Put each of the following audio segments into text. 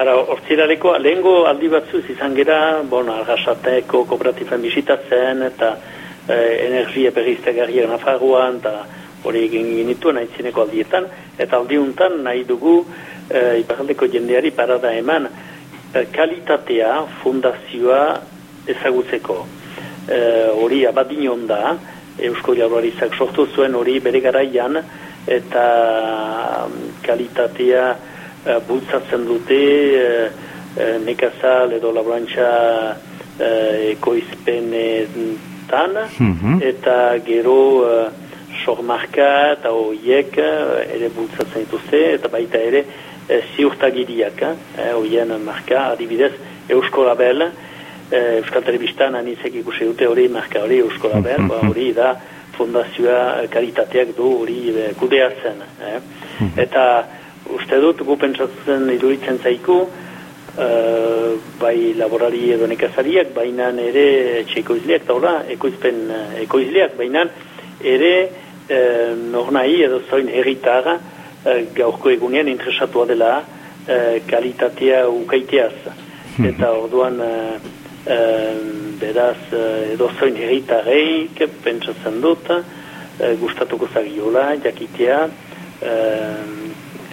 Ara, ortsiraleko, lehengo aldi batzuz izan gera, bon, argasateko kooperatifen bisitatzen, eta eh, energia berriztegarriak nafarroan, eta hori egin genituen aitzineko aldietan, eta aldiuntan nahi dugu eh, iparaldeko jendeari parada eman eh, kalitatea fundazioa ezagutzeko. Eh, hori abadinon da, Eusko Jaurlaritzak sortu zuen hori bere garaian, eta mm, kalitatea eh, bultzatzen dute eh, nekazal edo laborantza eh, ekoizpenetan, Mhm. eta gero uh, sormarka eta hoiek eh, ere bultzatzen dituzte eta baita ere uh, ziurtagiriak eh, hoien marka adibidez Eusko Label eh, Euskal Telebistan anitzek ikusi dute hori marka hori Eusko Label Mhm. ba, hori da fundazioa kalitateak du hori eh, kudeatzen eh. eta uste dut gu pentsatzen iruditzen zaiku eh, bai laborari edo nekazariak, baina ere txekoizleak, taula, ekoizpen eh, ekoizleak, baina ere eh, nornai edo zoin herritara eh, gaurko egunean interesatua dela eh, kalitatea ukaiteaz. Eta orduan eh, eh, beraz eh, edo zoin herritarreik pentsatzen dut eh, gustatuko zagiola, jakitea eh,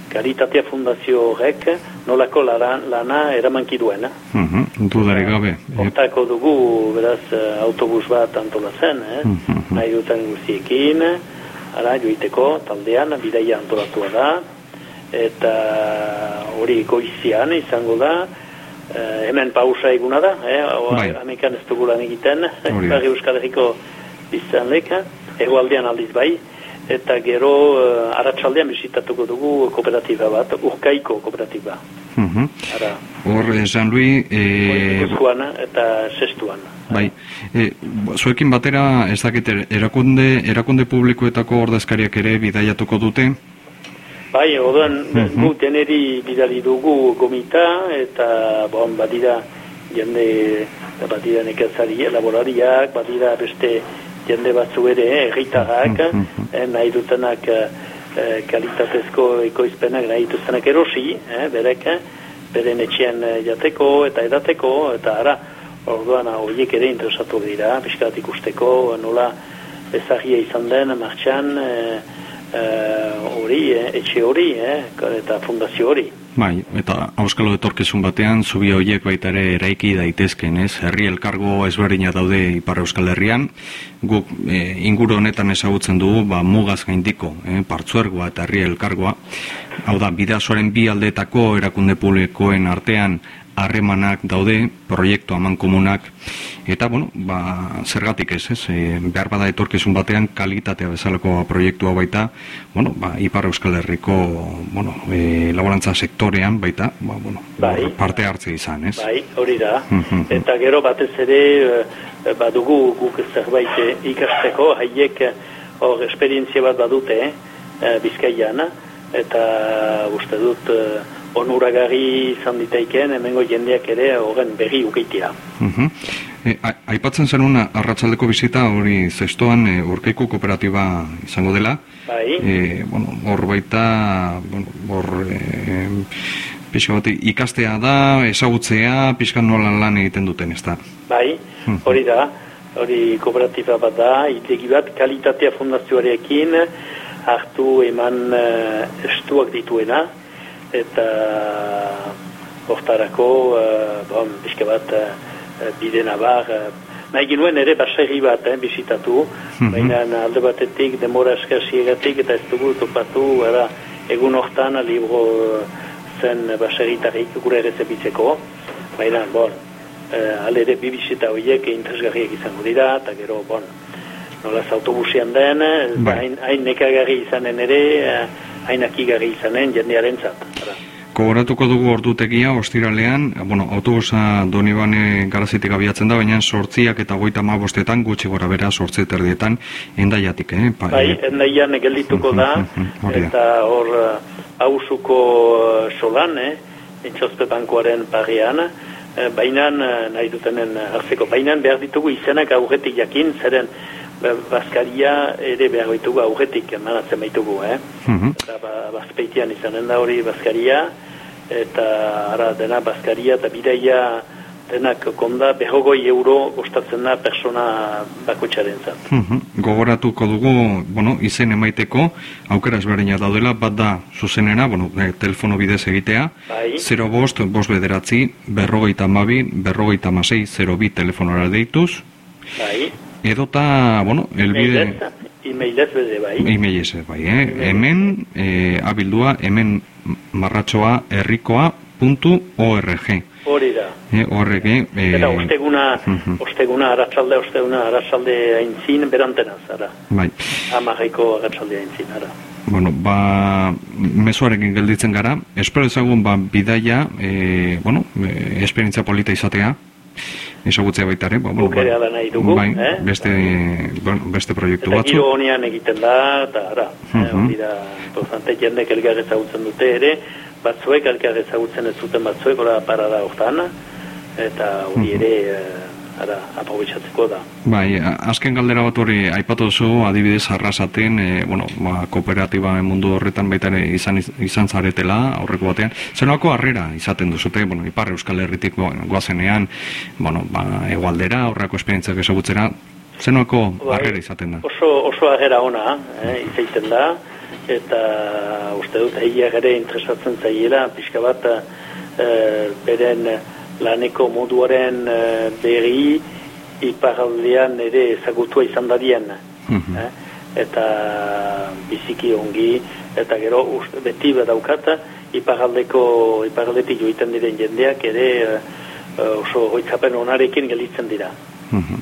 kalitatea fundazio horrek nolako lana, lana eramanki duen. eh? Mhm, Dudarik gabe. Eh, Hortako dugu, beraz, eh, autobus bat antolatzen, eh? Mhm. nahi duten guztiekin, ara, joiteko, taldean, bidaia antolatua da, eta hori goizian izango da, eh, hemen pausa eguna da, eh? Bai. Amekan ez dugu lan egiten, Euskal Herriko biztan leka, egualdean aldiz bai, eta gero uh, arratsaldean bisitatuko dugu kooperatiba bat, urkaiko kooperatiba. mhm. Ara, Hor, eh, Jean Louis, eh, Gipuzkoan eta sestuan. bai, eh, zuekin batera, ez dakit, erakunde, erakunde publikoetako ordezkariak ere bidaiatuko dute, Bai, orduan, Mhm. gu deneri bidali dugu gomita, eta, bon, badira jende, badira nekazari, laborariak, badira beste jende batzu ere, erritarrak, Mhm. eh, nahi dutenak eh, eh, kalitatezko ekoizpenak nahi dituztenak erosi, eh, berek, eh, beren etxean eh, jateko eta edateko, eta ara, orduan horiek ere interesatu dira, pixkat ikusteko, nola ezagia izan den, martxan, eh, eh, hori, eh, etxe hori, eh, eta fundazio hori. Bai, eta auskalo etorkizun batean, zubi horiek baita ere eraiki daitezken, ez? Herri elkargo ezberdina daude Ipar Euskal Herrian, guk e, inguru honetan ezagutzen dugu, ba, mugaz gaindiko, eh? partzuergoa eta herri elkargoa, hau da, bidazoaren bi aldeetako erakunde publikoen artean harremanak daude, proiektu aman komunak, eta, bueno, ba, zergatik ez, ez, e, behar bada etorkizun batean kalitatea bezalako proiektua baita, bueno, ba, Ipar Euskal Herriko, bueno, e, laborantza sektorean baita, ba, bueno, Bai. parte hartze izan, ez? Bai, hori da. Mhm. Eta gero batez ere eh, badugu guk zerbait ikasteko, haiek hor esperientzia bat badute eh, Bizkaian, eta uste dut onuragarri izan ditaiken, hemengo jendeak ere horren berri ukeitea. Mhm. E, a- aipatzen zenun arratsaldeko bizita hori zestoan e, urkeiko kooperatiba izango dela. Bai, E, bueno, hor baita, bueno, hor e, pixka bat ikastea da, ezagutzea, pixka nola lan egiten duten, ez da? bai, Mhm. hori da. Hori kooperatiba bat da, itegi bat kalitatea fundazioarekin hartu eman eh, estuak dituena, eta hortarako, uh, bon, pixka bat uh, bide nabar, uh, nahi ginuen ere baserri bat, eh, bisitatu, Mhm. baina alde batetik, demora eskasiegatik, eta ez dugu topatu, ara, egun hortan, libro uh, zen baserritarik gure ere zebitzeko, baina, bon, uh, alde ere bi bisita horiek interesgarriak izango dira, eta gero, bon, nolaz autobusian den, Bai. hain, hain nekagarri izanen ere, eh, hain akigarri izanen jendearen zat. Kogoratuko dugu ordutegia, ostiralean, bueno, autobusa donibane garazitik abiatzen da, baina sortziak eta goita ma bostetan, gutxi gora bera, sortzi terdietan, endaiatik, eh? Pa, Bai, eh, endaian geldituko da, eta hor eh, hausuko eh, solan, eh, etxospe bankoaren parean, eh, bainan, eh, nahi dutenen hartzeko, bainan behar ditugu izenak aurretik jakin, zeren eh, Baskaria ere behar ditugu aurretik emanatzen baitugu, eh? Mhm. Eta ba, bazpeitian izanen da hori Baskaria, eta ara dena bazkaria eta bidaia denak konda behogoi euro gustatzen da persona bakotxaren zat. Mhm. Gogoratuko dugu, bueno, izen emaiteko, aukera ezberdina daudela, bat da zuzenena, bueno, e, telefono bidez egitea, Bai. 0 bost, bost bederatzi, berrogeita mabi, berrogeita masei, 0 bi telefonora deituz, Bai, edota, bueno, elbide... e-mailez bede bai. E-mailez, bai, eh? Hemen, eh, abildua, hemen marratxoa errikoa puntu org. Hori da. Eh, horrek, eh, Eta osteguna, mhm. osteguna aratzalde, osteguna aratzalde aintzin, berantenaz, ara. bai, Amarreko aratzalde aintzin, ara. bueno, ba, mezuarekin gelditzen gara, espero ezagun, ba, bidaia, eh, bueno, eh, esperientzia polita izatea, ezagutzea baita ere, ba, ere ala nahi dugu, bai, eh? beste, bueno, beste proiektu Eta giro batzu. honean egiten da, eta ara, Mhm. eh, hori da, importante jendek elgar ezagutzen dute ere, batzuek elgar ezagutzen ez zuten batzuek, ora parada hortan, eta hori Mhm. ere, eh, ara, aprobetsatzeko da. Bai, azken galdera bat hori aipatu duzu, adibidez arrasaten, e, bueno, ba, kooperatiba mundu horretan baita ere izan, izan zaretela, aurreko batean. Zenolako harrera izaten duzute, bueno, ipar euskal herritik go- goazenean, bueno, ba, egualdera, aurreko esperientziak ezagutzera, zenolako Bai. harrera izaten da? Oso, oso agera ona, eh, izaiten da, eta uste dut egia ere interesatzen zaiela, pixka bat eh, beren laneko moduaren eh, berri iparaldean ere ezagutua izan dadien. Mhm. eh, eta biziki ongi, eta gero uste, beti badaukat, iparaldeko, iparaldetik joiten diren jendeak ere eh, oso hoitzapen onarekin gelditzen dira. Mhm.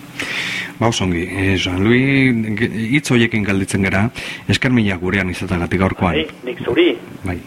Ba, osongi, eh, Jean Louis, ge- hitz horiekin galditzen gara, esker mila gurean izatagatik gaurkoan. Bai, nik zuri, Bai,